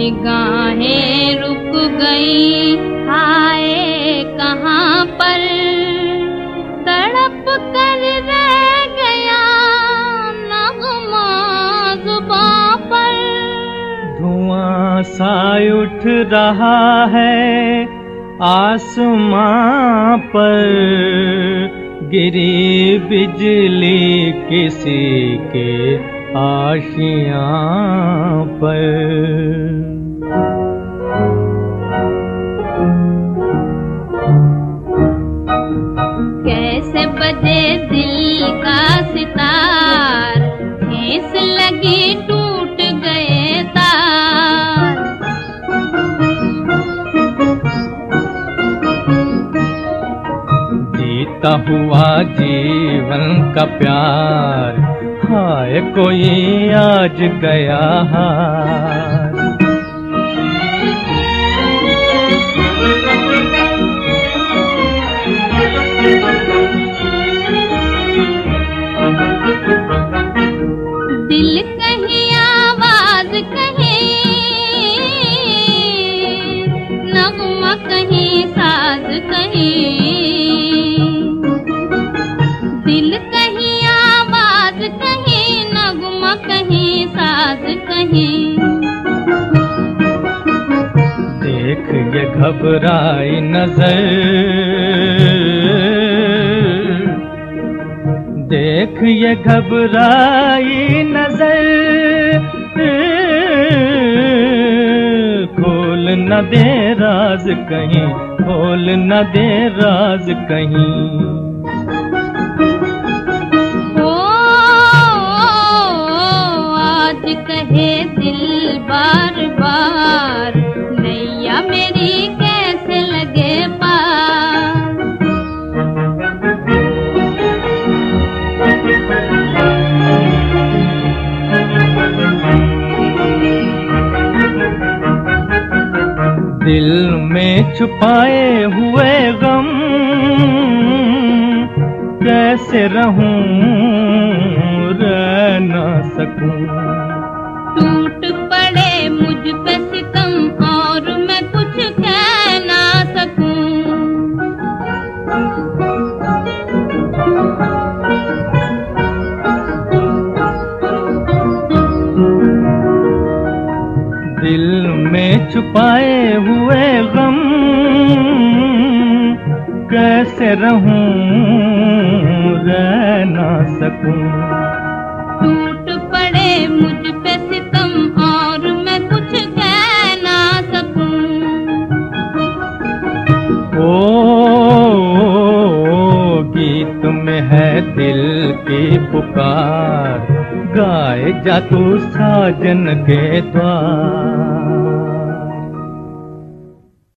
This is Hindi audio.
निगाहें रुक गई हाय कहाँ पर? तड़प कर रह गया नगमा पर। धुआँ सा उठ रहा है आसमां पर। गिरी बिजली किसी के आशियाँ पर। लगी टूट गए तार। जीता हुआ जीवन का प्यार हाय कोई आज गया हार। दिल कहीं, आवाज़ कहीं, नगमा कहीं, साज कहीं। दिल कहीं, आवाज़ कहीं, नगमा कहीं, साज कहीं। देख ये घबराई नज़र। देख ये घबराई नज़र। खोल न दे राज कहीं, खोल न दे राज कहीं। आज कहे दिल बार दिल में छुपाए हुए गम कैसे रहूँ रह ना सकूँ। टूट छुपाए हुए गम कैसे रहूँ रह ना सकूँ। टूट पड़े मुझ पे सितम और मैं कुछ कह ना सकूँ। ओ गीत में है दिल की पुकार गाए जा तू साजन के द्वार।